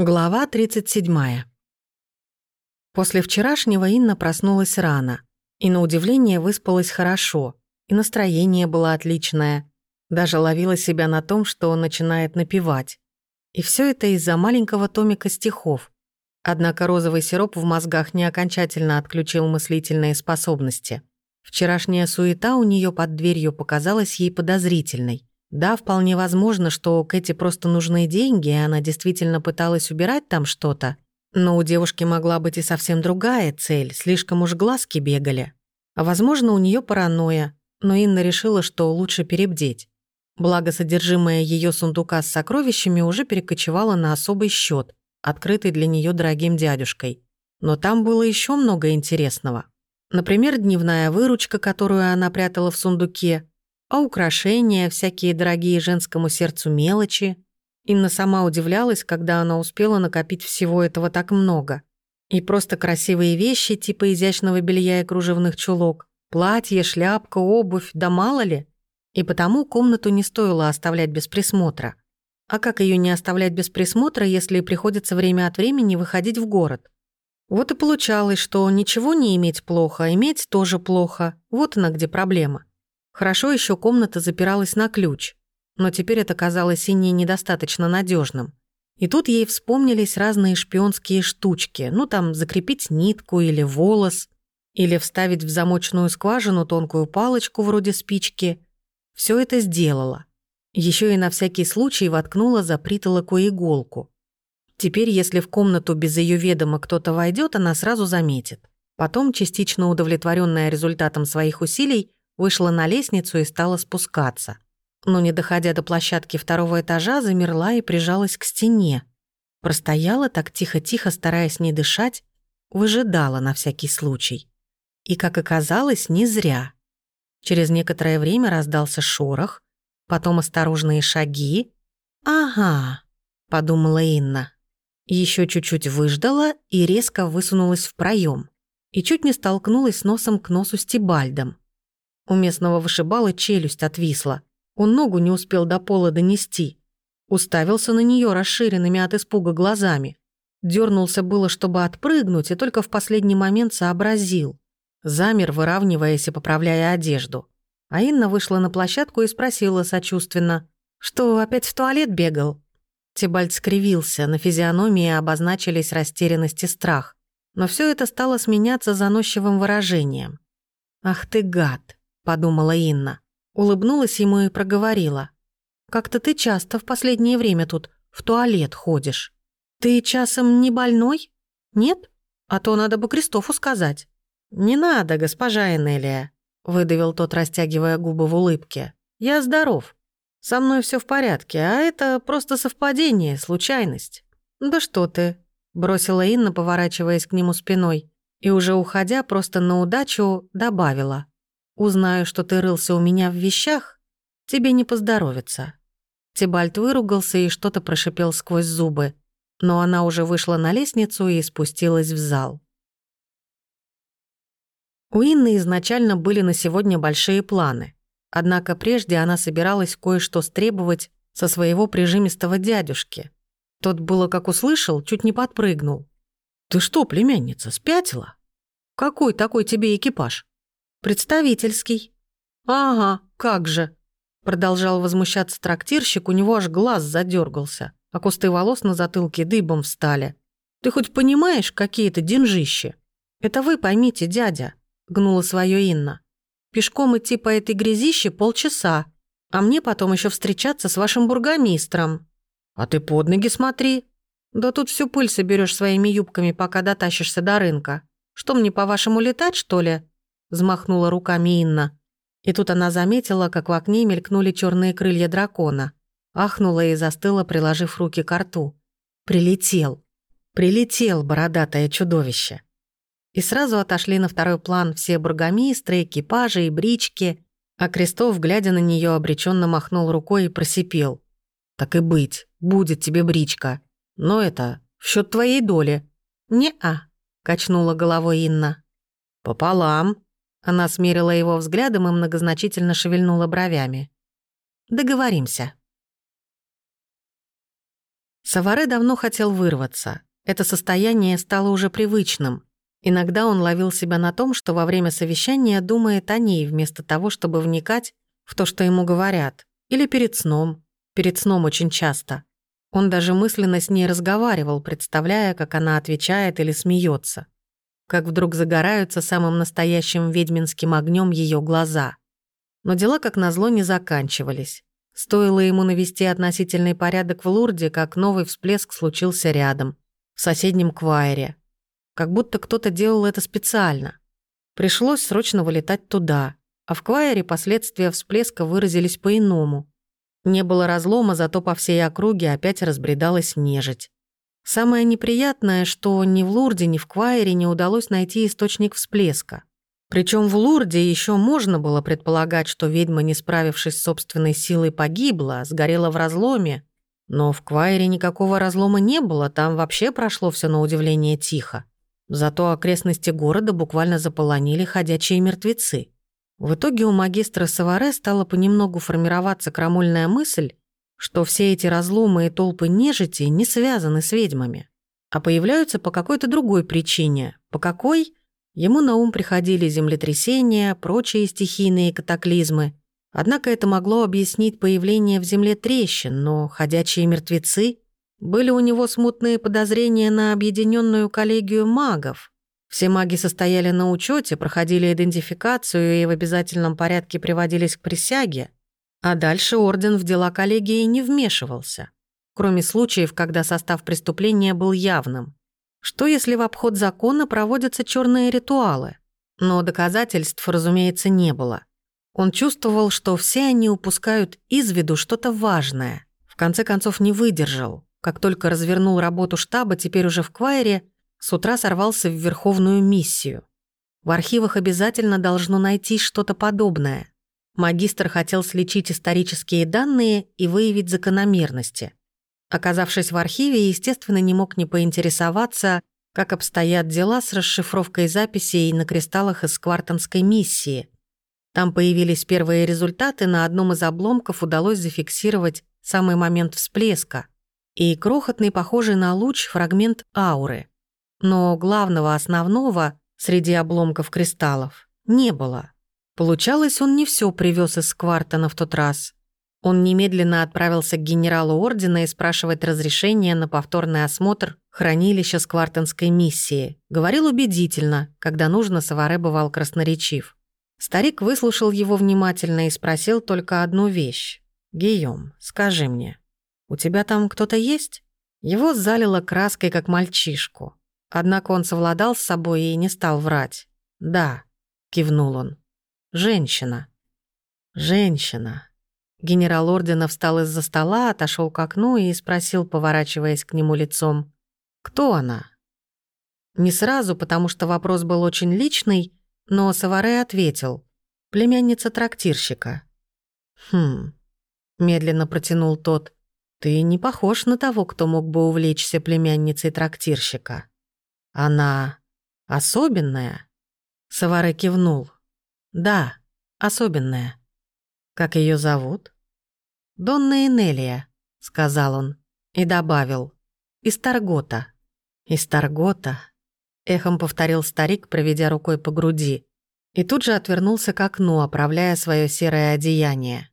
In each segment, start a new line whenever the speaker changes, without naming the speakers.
Глава 37. После вчерашнего Инна проснулась рано. И на удивление выспалась хорошо. И настроение было отличное. Даже ловила себя на том, что он начинает напевать. И все это из-за маленького томика стихов. Однако розовый сироп в мозгах не окончательно отключил мыслительные способности. Вчерашняя суета у нее под дверью показалась ей подозрительной. Да, вполне возможно, что Кэти просто нужны деньги, и она действительно пыталась убирать там что-то. Но у девушки могла быть и совсем другая цель, слишком уж глазки бегали. Возможно, у нее паранойя, но Инна решила, что лучше перебдеть. Благо, содержимое ее сундука с сокровищами уже перекочевало на особый счет, открытый для нее дорогим дядюшкой. Но там было еще много интересного. Например, дневная выручка, которую она прятала в сундуке, а украшения, всякие дорогие женскому сердцу мелочи. Инна сама удивлялась, когда она успела накопить всего этого так много. И просто красивые вещи, типа изящного белья и кружевных чулок, платье, шляпка, обувь, да мало ли. И потому комнату не стоило оставлять без присмотра. А как ее не оставлять без присмотра, если приходится время от времени выходить в город? Вот и получалось, что ничего не иметь плохо, а иметь тоже плохо. Вот она где проблема. Хорошо еще комната запиралась на ключ, но теперь это казалось Инне недостаточно надежным. И тут ей вспомнились разные шпионские штучки, ну там закрепить нитку или волос, или вставить в замочную скважину тонкую палочку вроде спички. Все это сделала. Еще и на всякий случай воткнула за притолоку иголку. Теперь, если в комнату без ее ведома кто-то войдет, она сразу заметит. Потом, частично удовлетворенная результатом своих усилий, вышла на лестницу и стала спускаться. Но, не доходя до площадки второго этажа, замерла и прижалась к стене. Простояла так тихо-тихо, стараясь не дышать, выжидала на всякий случай. И, как оказалось, не зря. Через некоторое время раздался шорох, потом осторожные шаги. «Ага», — подумала Инна. Еще чуть-чуть выждала и резко высунулась в проем. И чуть не столкнулась носом к носу с Тибальдом. У местного вышибала челюсть отвисла. Он ногу не успел до пола донести. Уставился на нее расширенными от испуга глазами. Дернулся было, чтобы отпрыгнуть, и только в последний момент сообразил. Замер, выравниваясь и поправляя одежду. А Инна вышла на площадку и спросила сочувственно. «Что, опять в туалет бегал?» Тибальд скривился, на физиономии обозначились растерянность и страх. Но все это стало сменяться заносчивым выражением. «Ах ты гад!» Подумала Инна. Улыбнулась ему и проговорила. «Как-то ты часто в последнее время тут в туалет ходишь. Ты часом не больной? Нет? А то надо бы Кристофу сказать». «Не надо, госпожа Энелия», — выдавил тот, растягивая губы в улыбке. «Я здоров. Со мной все в порядке, а это просто совпадение, случайность». «Да что ты», — бросила Инна, поворачиваясь к нему спиной, и уже уходя просто на удачу добавила. Узнаю, что ты рылся у меня в вещах, тебе не поздоровится». Тибальт выругался и что-то прошипел сквозь зубы, но она уже вышла на лестницу и спустилась в зал. У Инны изначально были на сегодня большие планы. Однако прежде она собиралась кое-что стребовать со своего прижимистого дядюшки. Тот было как услышал, чуть не подпрыгнул. «Ты что, племянница, спятила? Какой такой тебе экипаж? «Представительский». «Ага, как же», — продолжал возмущаться трактирщик, у него аж глаз задергался, а кусты волос на затылке дыбом встали. «Ты хоть понимаешь, какие это деньжищи?» «Это вы поймите, дядя», — гнула свое Инна. «Пешком идти по этой грязище полчаса, а мне потом еще встречаться с вашим бургомистром». «А ты под ноги смотри». «Да тут всю пыль соберешь своими юбками, пока дотащишься до рынка. Что мне, по-вашему, летать, что ли?» Взмахнула руками Инна. И тут она заметила, как в окне мелькнули черные крылья дракона. Ахнула и застыла, приложив руки к рту. Прилетел. Прилетел, бородатое чудовище. И сразу отошли на второй план все бургомистры, экипажи и брички, а Крестов, глядя на нее, обреченно махнул рукой и просипел. «Так и быть, будет тебе бричка. Но это в счет твоей доли». «Не-а», — качнула головой Инна. «Пополам», она смерила его взглядом и многозначительно шевельнула бровями. «Договоримся». Саваре давно хотел вырваться. Это состояние стало уже привычным. Иногда он ловил себя на том, что во время совещания думает о ней, вместо того, чтобы вникать в то, что ему говорят. Или перед сном. Перед сном очень часто. Он даже мысленно с ней разговаривал, представляя, как она отвечает или смеется, Как вдруг загораются самым настоящим ведьминским огнем ее глаза. Но дела, как назло, не заканчивались. Стоило ему навести относительный порядок в Лурде, как новый всплеск случился рядом, в соседнем квайре. Как будто кто-то делал это специально. Пришлось срочно вылетать туда, а в квайре последствия всплеска выразились по-иному. Не было разлома, зато по всей округе опять разбредалась нежить. Самое неприятное, что ни в Лурде, ни в Квайре не удалось найти источник всплеска. Причем в Лурде еще можно было предполагать, что ведьма, не справившись с собственной силой, погибла, сгорела в разломе. Но в Квайре никакого разлома не было, там вообще прошло все на удивление тихо. Зато окрестности города буквально заполонили ходячие мертвецы. В итоге у магистра Саваре стала понемногу формироваться крамольная мысль, что все эти разломы и толпы нежити не связаны с ведьмами, а появляются по какой-то другой причине. По какой? Ему на ум приходили землетрясения, прочие стихийные катаклизмы. Однако это могло объяснить появление в земле трещин, но ходячие мертвецы... Были у него смутные подозрения на объединенную коллегию магов. Все маги состояли на учете, проходили идентификацию и в обязательном порядке приводились к присяге, а дальше орден в дела коллегии не вмешивался, кроме случаев, когда состав преступления был явным. Что если в обход закона проводятся черные ритуалы? Но доказательств, разумеется, не было. Он чувствовал, что все они упускают из виду что-то важное. В конце концов не выдержал. Как только развернул работу штаба, теперь уже в Квайре, с утра сорвался в Верховную миссию. В архивах обязательно должно найти что-то подобное. Магистр хотел сличить исторические данные и выявить закономерности. Оказавшись в архиве, естественно, не мог не поинтересоваться, как обстоят дела с расшифровкой записей на кристаллах из Квартонской миссии. Там появились первые результаты, на одном из обломков удалось зафиксировать самый момент всплеска и крохотный, похожий на луч, фрагмент ауры. Но главного основного среди обломков кристаллов не было. Получалось, он не все привез из Квартона в тот раз. Он немедленно отправился к генералу ордена и спрашивать разрешение на повторный осмотр хранилища сквартонской миссии. Говорил убедительно, когда нужно, Саваре бывал красноречив. Старик выслушал его внимательно и спросил только одну вещь. «Гийом, скажи мне, у тебя там кто-то есть?» Его залило краской, как мальчишку. Однако он совладал с собой и не стал врать. «Да», — кивнул он. «Женщина». «Женщина». Генерал ордена встал из-за стола, отошел к окну и спросил, поворачиваясь к нему лицом, «Кто она?» Не сразу, потому что вопрос был очень личный, но Саваре ответил, «Племянница трактирщика». «Хм», — медленно протянул тот, «ты не похож на того, кто мог бы увлечься племянницей трактирщика». «Она особенная?» Саваре кивнул. «Да, особенная». «Как ее зовут?» «Донна Энелия», — сказал он, и добавил. «Из Таргота». «Из Таргота», — эхом повторил старик, проведя рукой по груди, и тут же отвернулся к окну, оправляя свое серое одеяние.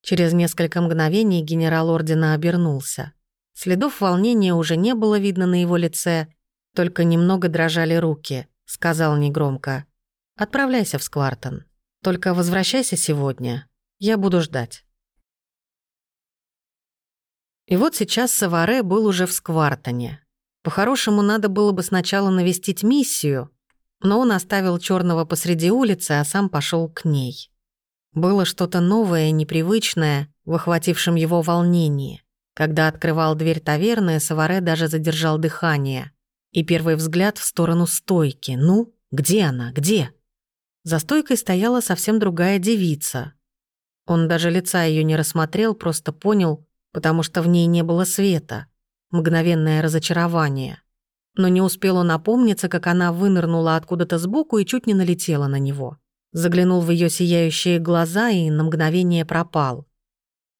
Через несколько мгновений генерал Ордена обернулся. Следов волнения уже не было видно на его лице, только немного дрожали руки, сказал негромко. «Отправляйся в Сквартон. Только возвращайся сегодня. Я буду ждать». И вот сейчас Саваре был уже в Сквартоне. По-хорошему, надо было бы сначала навестить миссию, но он оставил черного посреди улицы, а сам пошел к ней. Было что-то новое, непривычное в охватившем его волнении. Когда открывал дверь таверны, Саваре даже задержал дыхание. И первый взгляд в сторону стойки. Ну, где она, где? За стойкой стояла совсем другая девица, он даже лица ее не рассмотрел, просто понял, потому что в ней не было света. Мгновенное разочарование. Но не успел он опомниться, как она вынырнула откуда-то сбоку и чуть не налетела на него. Заглянул в ее сияющие глаза и на мгновение пропал.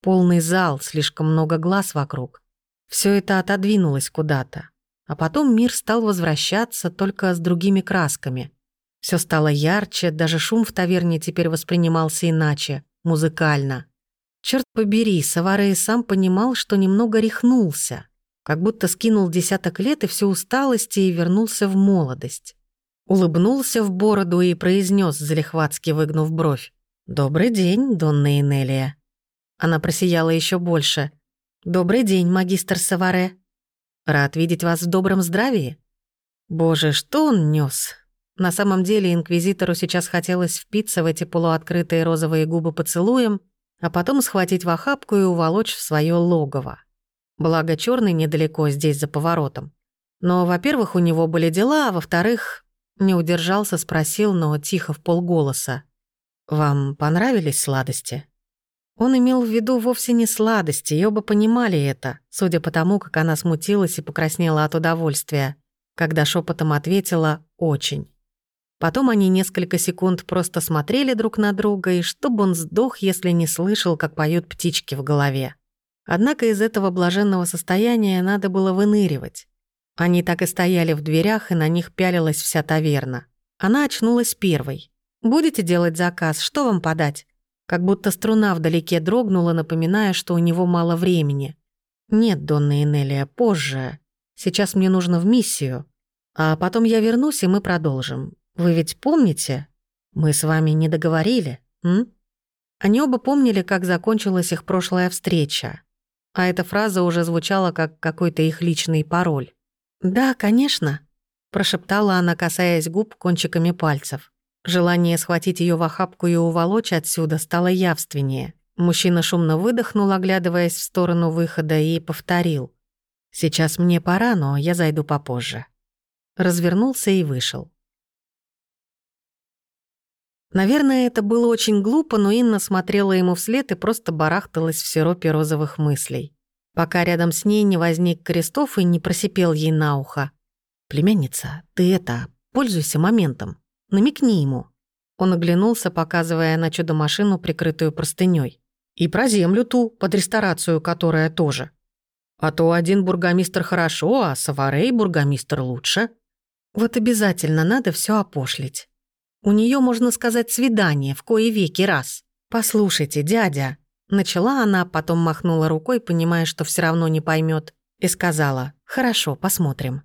Полный зал, слишком много глаз вокруг. Все это отодвинулось куда-то. А потом мир стал возвращаться только с другими красками. Все стало ярче, даже шум в таверне теперь воспринимался иначе, музыкально. Черт побери, Саварей сам понимал, что немного рехнулся, как будто скинул десяток лет и всю усталость и вернулся в молодость. Улыбнулся в бороду и произнес, залихватски выгнув бровь. «Добрый день, Донна Инелия». Она просияла еще больше. «Добрый день, магистр Саваре. Рад видеть вас в добром здравии». Боже, что он нес? На самом деле инквизитору сейчас хотелось впиться в эти полуоткрытые розовые губы поцелуем, а потом схватить в охапку и уволочь в свое логово. Благо, черный недалеко здесь за поворотом. Но, во-первых, у него были дела, а во-вторых, не удержался, спросил, но тихо в полголоса. «Вам понравились сладости?» Он имел в виду вовсе не сладости, и оба понимали это, судя по тому, как она смутилась и покраснела от удовольствия, когда шепотом ответила «очень». Потом они несколько секунд просто смотрели друг на друга, и чтобы он сдох, если не слышал, как поют птички в голове. Однако из этого блаженного состояния надо было выныривать. Они так и стояли в дверях, и на них пялилась вся таверна. Она очнулась первой. «Будете делать заказ? Что вам подать?» Как будто струна вдалеке дрогнула, напоминая, что у него мало времени. «Нет, Донна Энелия, позже. Сейчас мне нужно в миссию. А потом я вернусь, и мы продолжим. Вы ведь помните? Мы с вами не договорили, м?» Они оба помнили, как закончилась их прошлая встреча. А эта фраза уже звучала как какой-то их личный пароль. «Да, конечно», — прошептала она, касаясь губ кончиками пальцев. Желание схватить ее в охапку и уволочь отсюда стало явственнее. Мужчина шумно выдохнул, оглядываясь в сторону выхода, и повторил. «Сейчас мне пора, но я зайду попозже». Развернулся и вышел. Наверное, это было очень глупо, но Инна смотрела ему вслед и просто барахталась в сиропе розовых мыслей пока рядом с ней не возник Крестов и не просипел ей на ухо. «Племянница, ты это, пользуйся моментом, намекни ему». Он оглянулся, показывая на чудо-машину, прикрытую простыней. «И про землю ту, под ресторацию, которая тоже. А то один бургомистр хорошо, а Саварей бургомистр лучше». Вот обязательно надо все опошлить. У нее можно сказать, свидание в кое веки раз. «Послушайте, дядя», Начала она, потом махнула рукой, понимая, что все равно не поймет, и сказала «Хорошо, посмотрим».